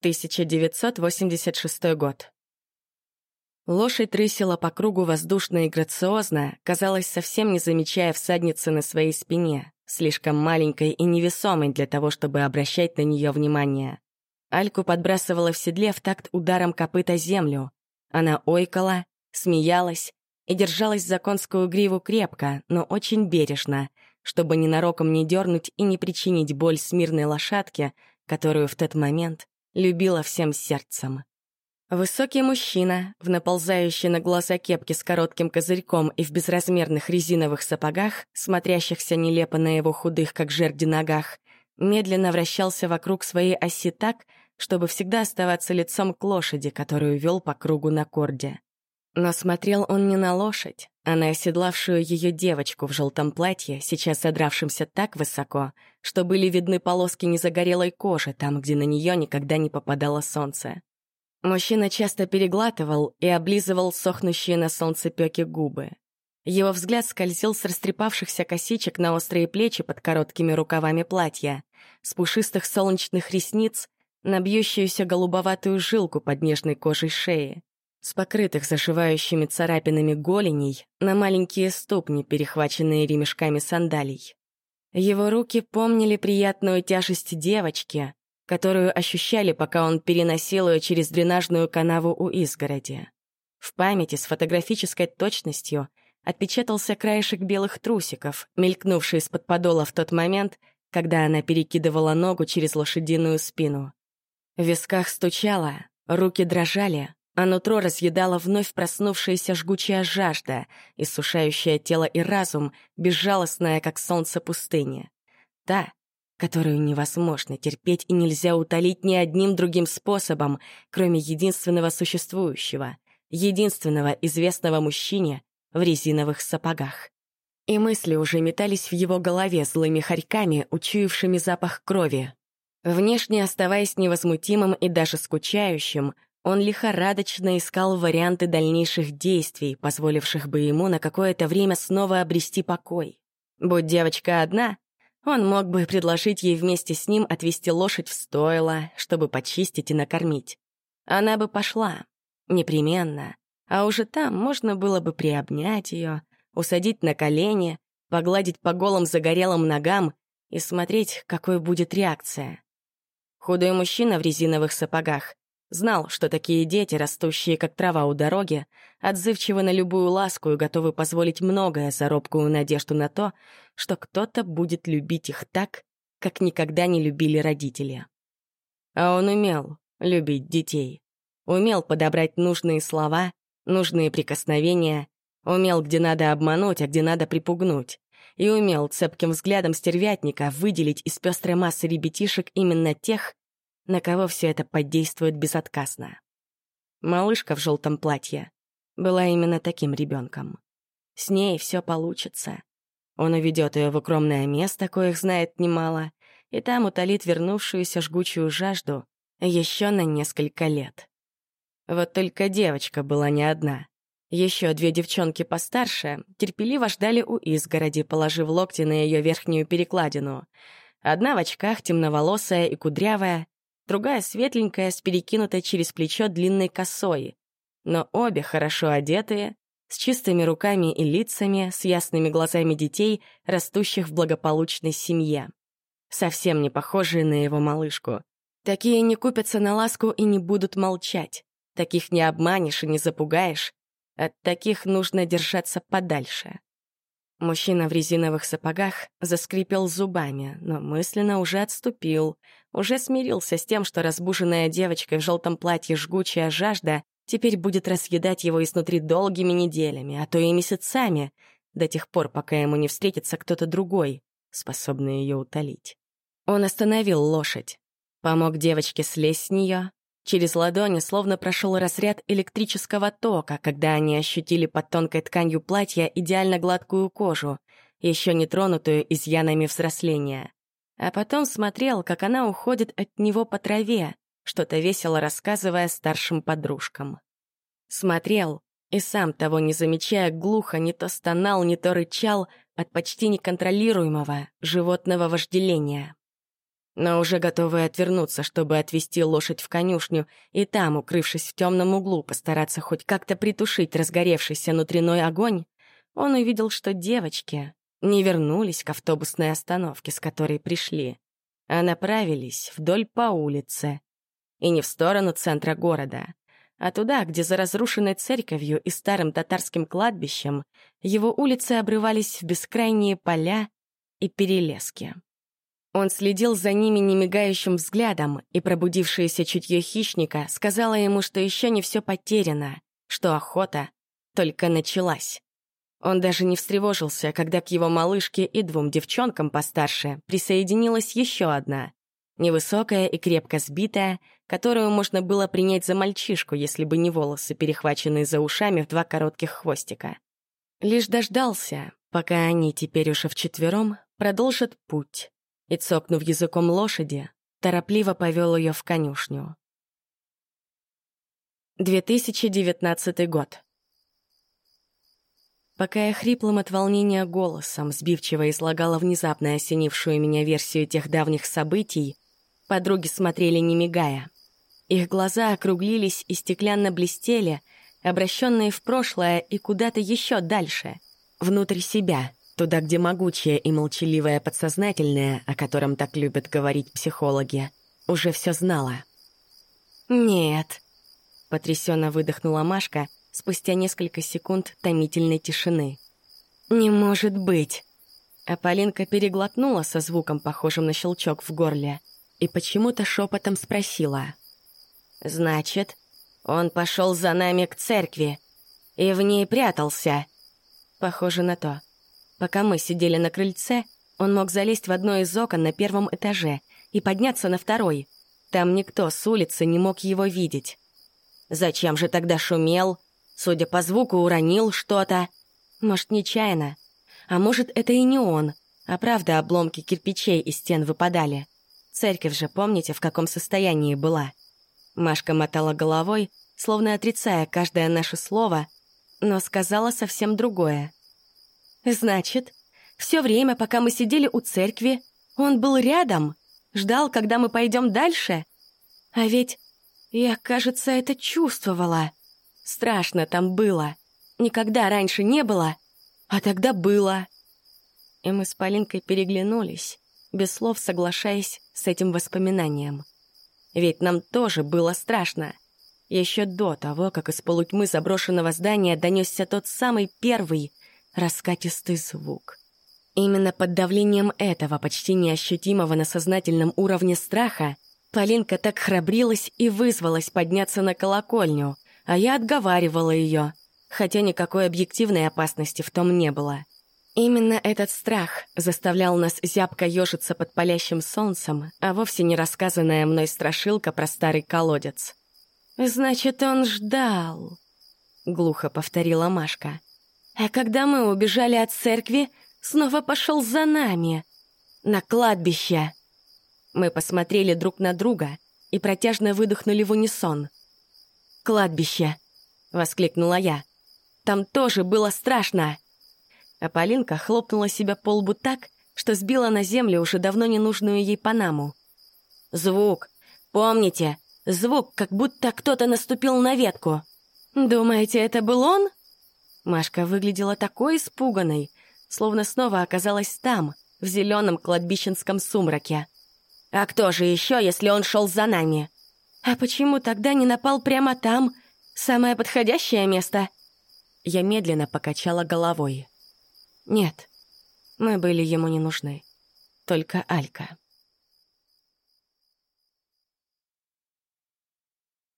1986 год. Лошадь рысила по кругу воздушно и грациозно, казалось, совсем не замечая всадницы на своей спине, слишком маленькой и невесомой для того, чтобы обращать на нее внимание. Альку подбрасывала в седле в такт ударом копыта землю. Она ойкала, смеялась и держалась за конскую гриву крепко, но очень бережно, чтобы ненароком не дернуть и не причинить боль смирной лошадке, которую в тот момент любила всем сердцем. Высокий мужчина, в наползающей на глаза кепке с коротким козырьком и в безразмерных резиновых сапогах, смотрящихся нелепо на его худых, как жерди, ногах, медленно вращался вокруг своей оси так, чтобы всегда оставаться лицом к лошади, которую вел по кругу на корде. Но смотрел он не на лошадь, а на оседлавшую ее девочку в желтом платье, сейчас задравшемся так высоко, что были видны полоски незагорелой кожи там, где на нее никогда не попадало солнце. Мужчина часто переглатывал и облизывал сохнущие на солнце пеки губы. Его взгляд скользил с растрепавшихся косичек на острые плечи под короткими рукавами платья, с пушистых солнечных ресниц на бьющуюся голубоватую жилку под нежной кожей шеи, с покрытых зашивающими царапинами голеней на маленькие ступни, перехваченные ремешками сандалий. Его руки помнили приятную тяжесть девочки, которую ощущали, пока он переносил ее через дренажную канаву у изгороди. В памяти с фотографической точностью отпечатался краешек белых трусиков, мелькнувший из-под подола в тот момент, когда она перекидывала ногу через лошадиную спину. В висках стучало, руки дрожали, а нутро разъедала вновь проснувшаяся жгучая жажда, иссушающая тело и разум, безжалостная, как солнце пустыни. Та, которую невозможно терпеть и нельзя утолить ни одним другим способом, кроме единственного существующего, единственного известного мужчине в резиновых сапогах. И мысли уже метались в его голове злыми хорьками, учуявшими запах крови. Внешне оставаясь невозмутимым и даже скучающим, он лихорадочно искал варианты дальнейших действий, позволивших бы ему на какое-то время снова обрести покой. Будь девочка одна, он мог бы предложить ей вместе с ним отвезти лошадь в стойло, чтобы почистить и накормить. Она бы пошла. Непременно. А уже там можно было бы приобнять ее, усадить на колени, погладить по голым загорелым ногам и смотреть, какой будет реакция. Худой мужчина в резиновых сапогах знал, что такие дети, растущие как трава у дороги, отзывчивы на любую ласку и готовы позволить многое за робкую надежду на то, что кто-то будет любить их так, как никогда не любили родители. А он умел любить детей. Умел подобрать нужные слова, нужные прикосновения, умел, где надо обмануть, а где надо припугнуть. И умел цепким взглядом стервятника выделить из пестрой массы ребятишек именно тех, на кого все это подействует безотказно. Малышка в желтом платье была именно таким ребенком. С ней все получится. Он уведет ее в укромное место, коих знает немало, и там утолит вернувшуюся жгучую жажду еще на несколько лет. Вот только девочка была не одна. Еще две девчонки постарше терпеливо ждали у изгороди, положив локти на ее верхнюю перекладину. Одна в очках, темноволосая и кудрявая, другая светленькая, с перекинутой через плечо длинной косой. Но обе хорошо одетые, с чистыми руками и лицами, с ясными глазами детей, растущих в благополучной семье. Совсем не похожие на его малышку. Такие не купятся на ласку и не будут молчать. Таких не обманешь и не запугаешь. От таких нужно держаться подальше. Мужчина в резиновых сапогах заскрипел зубами, но мысленно уже отступил, уже смирился с тем, что разбуженная девочка в желтом платье жгучая жажда теперь будет разъедать его изнутри долгими неделями, а то и месяцами, до тех пор, пока ему не встретится кто-то другой, способный ее утолить. Он остановил лошадь, помог девочке слезть с нее. Через ладони словно прошел разряд электрического тока, когда они ощутили под тонкой тканью платья идеально гладкую кожу, еще не тронутую изъянами взросления. А потом смотрел, как она уходит от него по траве, что-то весело рассказывая старшим подружкам. Смотрел и сам, того не замечая, глухо не то стонал, не то рычал от почти неконтролируемого животного вожделения. Но уже готовый отвернуться, чтобы отвести лошадь в конюшню и там, укрывшись в темном углу, постараться хоть как-то притушить разгоревшийся внутренной огонь, он увидел, что девочки не вернулись к автобусной остановке, с которой пришли, а направились вдоль по улице. И не в сторону центра города, а туда, где за разрушенной церковью и старым татарским кладбищем его улицы обрывались в бескрайние поля и перелески. Он следил за ними немигающим взглядом, и пробудившееся чутье хищника сказала ему, что еще не все потеряно, что охота только началась. Он даже не встревожился, когда к его малышке и двум девчонкам постарше присоединилась еще одна, невысокая и крепко сбитая, которую можно было принять за мальчишку, если бы не волосы, перехваченные за ушами в два коротких хвостика. Лишь дождался, пока они теперь уже вчетвером продолжат путь и, цокнув языком лошади, торопливо повел ее в конюшню. 2019 год. Пока я хриплым от волнения голосом сбивчиво излагала внезапно осенившую меня версию тех давних событий, подруги смотрели не мигая. Их глаза округлились и стеклянно блестели, обращенные в прошлое и куда-то еще дальше, внутрь себя — Туда, где могучее и молчаливое подсознательное, о котором так любят говорить психологи, уже все знала. «Нет», — потрясенно выдохнула Машка спустя несколько секунд томительной тишины. «Не может быть!» А Полинка переглотнула со звуком, похожим на щелчок в горле, и почему-то шепотом спросила. «Значит, он пошел за нами к церкви и в ней прятался?» «Похоже на то», Пока мы сидели на крыльце, он мог залезть в одно из окон на первом этаже и подняться на второй. Там никто с улицы не мог его видеть. Зачем же тогда шумел? Судя по звуку, уронил что-то. Может, нечаянно. А может, это и не он, а правда обломки кирпичей из стен выпадали. Церковь же, помните, в каком состоянии была? Машка мотала головой, словно отрицая каждое наше слово, но сказала совсем другое. Значит, все время, пока мы сидели у церкви, он был рядом, ждал, когда мы пойдем дальше. А ведь я, кажется, это чувствовала. Страшно там было. Никогда раньше не было, а тогда было. И мы с Полинкой переглянулись, без слов соглашаясь с этим воспоминанием. Ведь нам тоже было страшно. Еще до того, как из полутьмы заброшенного здания донесся тот самый первый — раскатистый звук. Именно под давлением этого почти неощутимого на сознательном уровне страха Полинка так храбрилась и вызвалась подняться на колокольню, а я отговаривала ее, хотя никакой объективной опасности в том не было. Именно этот страх заставлял нас зябко ежиться под палящим солнцем, а вовсе не рассказанная мной страшилка про старый колодец. «Значит, он ждал», — глухо повторила Машка. А когда мы убежали от церкви, снова пошел за нами. На кладбище. Мы посмотрели друг на друга и протяжно выдохнули в унисон. «Кладбище!» — воскликнула я. «Там тоже было страшно!» А Полинка хлопнула себя по лбу так, что сбила на землю уже давно ненужную ей панаму. «Звук! Помните? Звук, как будто кто-то наступил на ветку!» «Думаете, это был он?» Машка выглядела такой испуганной, словно снова оказалась там, в зеленом кладбищенском сумраке. «А кто же еще, если он шел за нами?» «А почему тогда не напал прямо там? Самое подходящее место?» Я медленно покачала головой. «Нет, мы были ему не нужны. Только Алька».